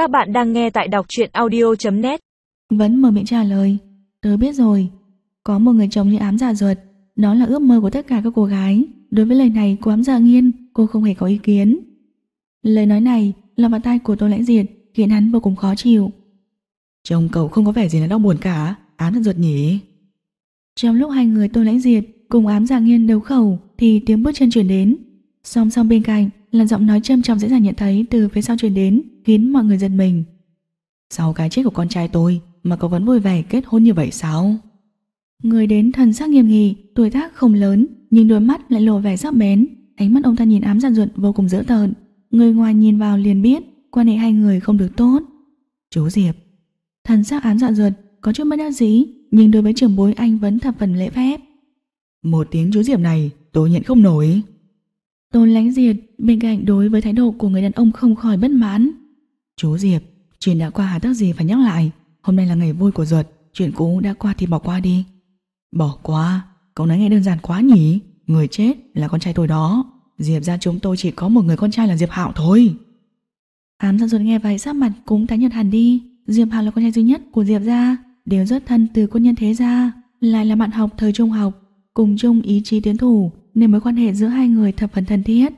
Các bạn đang nghe tại đọc truyện audio.net Vẫn mở miệng trả lời. Tớ biết rồi. Có một người chồng như ám dạ ruột. Đó là ước mơ của tất cả các cô gái. Đối với lời này của ám dạ nghiên. Cô không hề có ý kiến. Lời nói này là bàn tay của Tô Lãnh Diệt Khiến hắn vô cùng khó chịu. Chồng cậu không có vẻ gì là đau buồn cả. Ám dạ ruột nhỉ? Trong lúc hai người Tô Lãnh Diệt cùng ám dạ nghiên đấu khẩu Thì tiếng bước chân chuyển đến. Song song bên cạnh là giọng nói châm trọng dễ dàng nhận thấy từ phía sau truyền đến khiến mọi người giật mình. Sau cái chết của con trai tôi mà cậu vẫn vui vẻ kết hôn như vậy sao? Người đến thần sắc nghiêm nghị, tuổi tác không lớn nhưng đôi mắt lại lộ vẻ sắc bén, ánh mắt ông ta nhìn ám dạn ruột vô cùng dữ tợn. Người ngoài nhìn vào liền biết quan hệ hai người không được tốt. Chú Diệp, thần sắc ám dạn ruột có chút bất đắc dĩ nhưng đối với trưởng bối anh vẫn thập phần lễ phép. Một tiếng chú Diệp này tôi nhận không nổi. Tôn lánh diệt bên cạnh đối với thái độ của người đàn ông không khỏi bất mãn. Chú Diệp, chuyện đã qua hà tất gì phải nhắc lại. Hôm nay là ngày vui của ruột, chuyện cũ đã qua thì bỏ qua đi. Bỏ qua? Cậu nói nghe đơn giản quá nhỉ? Người chết là con trai tôi đó. Diệp ra chúng tôi chỉ có một người con trai là Diệp Hạo thôi. Ám ra ruột nghe vậy sắc mặt cũng tái nhợt hẳn đi. Diệp Hạo là con trai duy nhất của Diệp gia, đều rất thân từ quân nhân thế gia, lại là bạn học thời trung học, cùng chung ý chí tiến thủ, nên mối quan hệ giữa hai người thập phần thân thiết.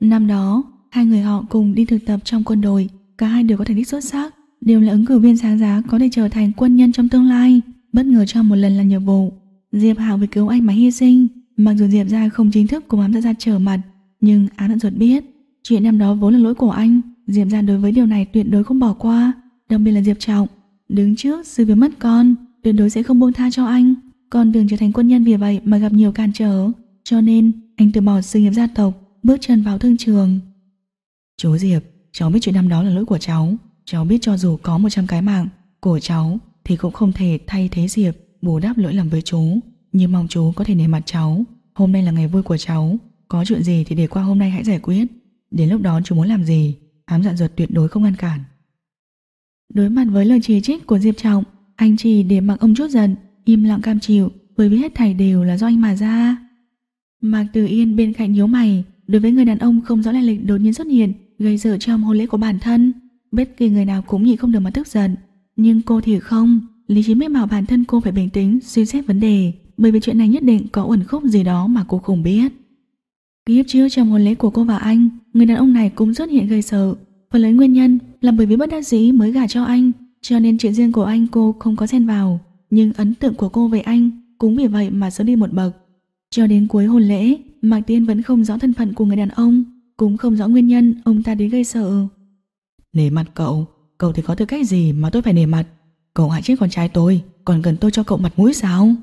Năm đó, hai người họ cùng đi thực tập trong quân đội, cả hai đều có thành tích xuất sắc, đều là ứng cử viên sáng giá có thể trở thành quân nhân trong tương lai. Bất ngờ cho một lần là nhiệm vụ, Diệp Hạo vì cứu anh mà hy sinh. Mặc dù Diệp ra không chính thức cùng ám gia ra trở mặt, nhưng ám đã ruột biết chuyện năm đó vốn là lỗi của anh. Diệp ra đối với điều này tuyệt đối không bỏ qua, đặc biệt là Diệp Trọng. Đứng trước sự việc mất con, tuyệt đối sẽ không buông tha cho anh. Con đường trở thành quân nhân vì vậy mà gặp nhiều cản trở. Cho nên anh từ bỏ sự nghiệp gia tộc Bước chân vào thương trường Chú Diệp Cháu biết chuyện năm đó là lỗi của cháu. Cháu biết cho dù có 100 cái mạng Của cháu thì cũng không thể thay thế Diệp Bù đắp lỗi lầm với chú. Nhưng mong chú có thể nề mặt cháu. Hôm nay là ngày vui của cháu. Có chuyện gì thì để qua hôm nay hãy giải quyết. Đến lúc đó chú muốn làm gì? Ám dạn ruột tuyệt đối không ngăn cản. Đối mặt với lời chỉ trích của Diệp Trọng Anh chỉ để mặc ông chút giận Im lặng cam chịu Bởi vì hết thảy đều là do anh mà ra. Mạc Từ Yên bên cạnh nhíu mày, đối với người đàn ông không rõ lai lịch đột nhiên xuất hiện, gây sự trong hôn lễ của bản thân, bất kỳ người nào cũng nhịn không được mà tức giận, nhưng cô thì không, lý trí mách bảo bản thân cô phải bình tĩnh, suy xét vấn đề, bởi vì chuyện này nhất định có uẩn khúc gì đó mà cô không biết. Kiếp trước trong hôn lễ của cô và anh, người đàn ông này cũng xuất hiện gây sợ, phần lớn nguyên nhân là bởi vì bất đắc dĩ mới gả cho anh, cho nên chuyện riêng của anh cô không có xen vào, nhưng ấn tượng của cô về anh cũng vì vậy mà sớm đi một bậc. Cho đến cuối hôn lễ, Mạc Tiên vẫn không rõ thân phận của người đàn ông, cũng không rõ nguyên nhân ông ta đến gây sợ. Nề mặt cậu, cậu thì có tư cách gì mà tôi phải nề mặt? Cậu hại chết con trai tôi, còn cần tôi cho cậu mặt mũi sao?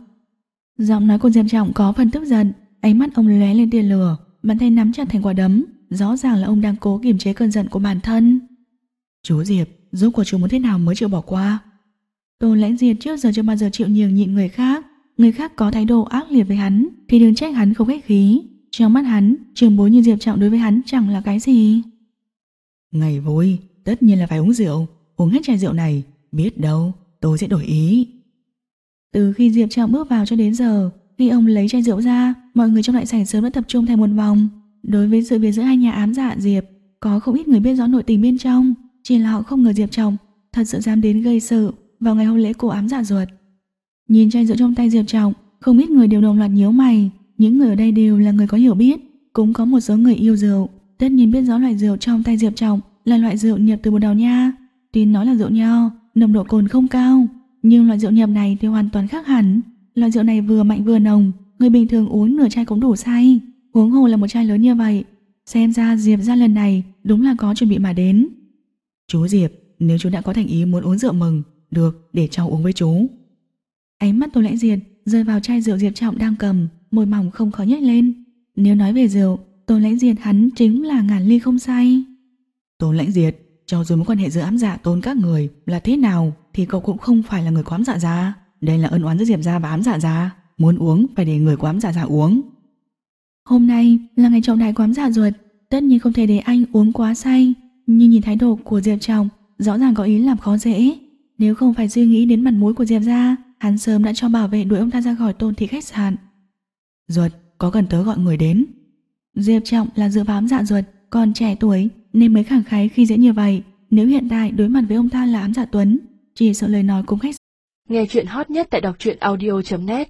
Giọng nói của Diệp Trọng có phần tức giận, ánh mắt ông lóe lên tia lửa, bàn tay nắm chặt thành quả đấm, rõ ràng là ông đang cố kiềm chế cơn giận của bản thân. Chú Diệp, giúp của chú muốn thế nào mới chịu bỏ qua? Tôn lãnh diệt trước giờ chưa bao giờ chịu nhường nhịn người khác, người khác có thái độ ác liệt với hắn thì đừng trách hắn không khách khí. Trong mắt hắn, trường bối như Diệp Trọng đối với hắn chẳng là cái gì. Ngày vui, tất nhiên là phải uống rượu, uống hết chai rượu này, biết đâu, tôi sẽ đổi ý. Từ khi Diệp Trọng bước vào cho đến giờ, khi ông lấy chai rượu ra, mọi người trong đại sảnh sớm đã tập trung thành một vòng. Đối với sự việc giữa hai nhà ám dạ Diệp, có không ít người biết rõ nội tình bên trong, chỉ là họ không ngờ Diệp Trọng thật sự dám đến gây sự vào ngày hôn lễ của ám dạ ruột. Nhìn chai rượu trong tay Diệp Trọng, không ít người đều đồng loạt nhíu mày. Những người ở đây đều là người có hiểu biết, cũng có một số người yêu rượu. Tất nhiên biết rõ loại rượu trong tay Diệp Trọng là loại rượu nhập từ Bồ Đào Nha. Tuy nói là rượu nho, nồng độ cồn không cao, nhưng loại rượu nhập này thì hoàn toàn khác hẳn. Loại rượu này vừa mạnh vừa nồng, người bình thường uống nửa chai cũng đủ say. Huống hồ là một chai lớn như vậy. Xem ra Diệp ra lần này đúng là có chuẩn bị mà đến. Chú Diệp, nếu chú đã có thành ý muốn uống rượu mừng, được, để cháu uống với chú. Ánh mắt Tô Lãnh Diệt rơi vào chai rượu Diệp Trọng đang cầm, môi mỏng không khó nhếch lên. Nếu nói về rượu, Tô Lãnh Diệt hắn chính là ngàn ly không say. Tôn Lãnh Diệt, cho dù mối quan hệ giữa ám dạ tôn các người là thế nào thì cậu cũng không phải là người của ám dạ gia. Đây là ân oán giữa Diệp gia và ám dạ gia. Muốn uống phải để người của ám dạ gia uống. Hôm nay là ngày trọng đại của ám dạ ruột, tất nhiên không thể để anh uống quá say. Nhưng nhìn thái độ của Diệp Trọng, rõ ràng có ý làm khó dễ. Nếu không phải suy nghĩ đến mặt mũi của Diệp gia, hắn sớm đã cho bảo vệ đuổi ông ta ra khỏi tôn thị khách sạn. Ruột, có cần tớ gọi người đến? Diệp Trọng là dựa bám dạ ruột, còn trẻ tuổi nên mới khẳng khái khi dễ như vậy. Nếu hiện tại đối mặt với ông ta là ám giả Tuấn, chỉ sợ lời nói cũng khách Nghe chuyện hot nhất tại đọc truyện audio.net